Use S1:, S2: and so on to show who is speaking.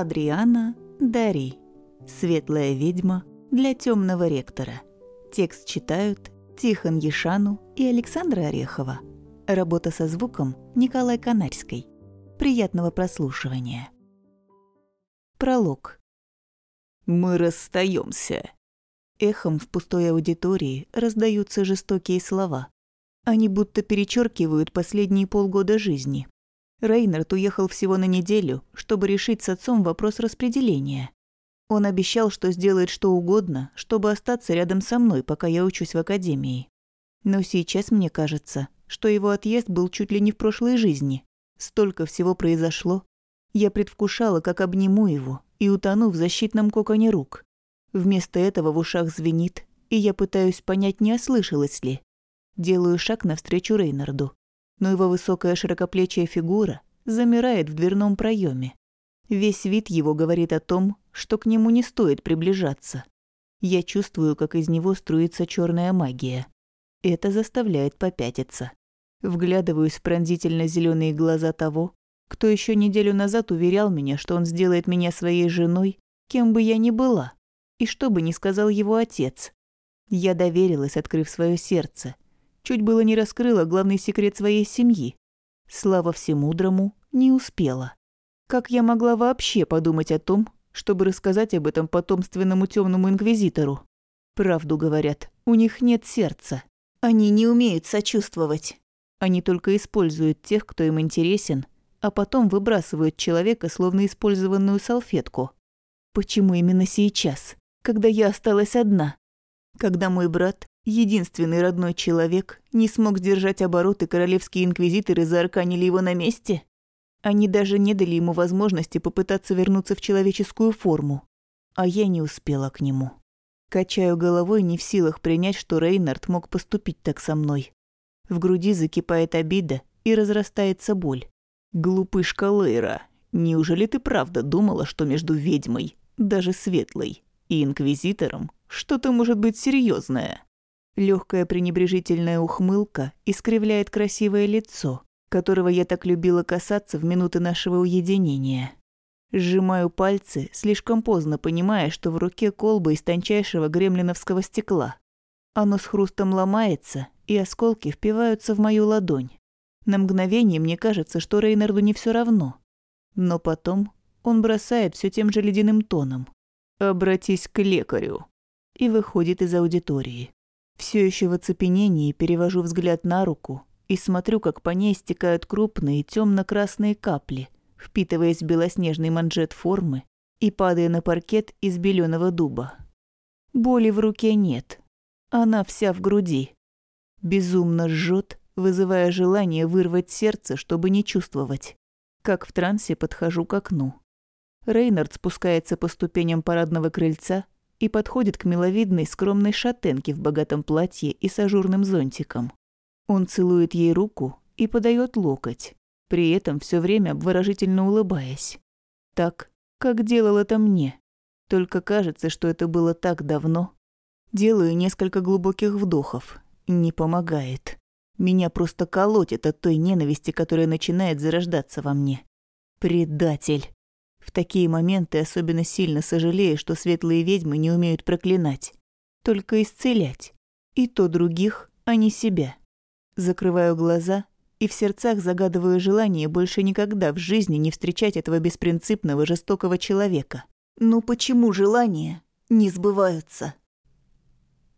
S1: Адриана Дари. Светлая ведьма для темного ректора. Текст читают Тихон Ешану и Александра Орехова. Работа со звуком Николай Канарской. Приятного прослушивания. Пролог.
S2: Мы расстаемся.
S1: Эхом в пустой аудитории раздаются жестокие слова. Они будто перечеркивают последние полгода жизни. Рейнард уехал всего на неделю, чтобы решить с отцом вопрос распределения. Он обещал, что сделает что угодно, чтобы остаться рядом со мной, пока я учусь в академии. Но сейчас мне кажется, что его отъезд был чуть ли не в прошлой жизни. Столько всего произошло. Я предвкушала, как обниму его и утону в защитном коконе рук. Вместо этого в ушах звенит, и я пытаюсь понять, не ослышалась ли. Делаю шаг навстречу Рейнарду, но его высокая широкоплечья фигура замирает в дверном проеме. Весь вид его говорит о том, что к нему не стоит приближаться. Я чувствую, как из него струится черная магия. Это заставляет попятиться. Вглядываюсь в пронзительно зеленые глаза того, кто еще неделю назад уверял меня, что он сделает меня своей женой, кем бы я ни была, и что бы ни сказал его отец. Я доверилась, открыв свое сердце, Чуть было не раскрыла главный секрет своей семьи. Слава всемудрому, не успела. Как я могла вообще подумать о том, чтобы рассказать об этом потомственному темному инквизитору? Правду говорят, у них нет сердца. Они не умеют сочувствовать. Они только используют тех, кто им интересен, а потом выбрасывают человека, словно использованную салфетку. Почему именно сейчас, когда я осталась одна? Когда мой брат единственный родной человек, не смог сдержать обороты, королевские инквизиторы заарканили его на месте? Они даже не дали ему возможности попытаться вернуться в человеческую форму. А я не успела к нему. Качаю головой, не в силах принять, что Рейнард мог поступить так со мной. В груди закипает обида и разрастается боль. «Глупышка Лейра, неужели ты правда думала, что между ведьмой, даже светлой, и инквизитором что-то может быть серьезное? Легкая пренебрежительная ухмылка искривляет красивое лицо, которого я так любила касаться в минуты нашего уединения. Сжимаю пальцы, слишком поздно понимая, что в руке колба из тончайшего гремлиновского стекла. Оно с хрустом ломается, и осколки впиваются в мою ладонь. На мгновение мне кажется, что Рейнарду не все равно. Но потом он бросает все тем же ледяным тоном. «Обратись к лекарю» и выходит из аудитории. Все еще в оцепенении перевожу взгляд на руку и смотрю, как по ней стекают крупные темно-красные капли, впитываясь в белоснежный манжет формы и падая на паркет из беленого дуба. Боли в руке нет. Она вся в груди. Безумно жжет, вызывая желание вырвать сердце, чтобы не чувствовать. Как в трансе подхожу к окну. Рейнард спускается по ступеням парадного крыльца и подходит к миловидной скромной шатенке в богатом платье и с ажурным зонтиком. Он целует ей руку и подает локоть, при этом все время обворожительно улыбаясь. Так, как делал это мне. Только кажется, что это было так давно. Делаю несколько глубоких вдохов. Не помогает. Меня просто колотит от той ненависти, которая начинает зарождаться во мне. Предатель. В такие моменты особенно сильно сожалею, что светлые ведьмы не умеют проклинать, только исцелять. И то других, а не себя. Закрываю глаза и в сердцах загадываю желание больше никогда в жизни не встречать этого беспринципного жестокого человека. Но почему желания не сбываются?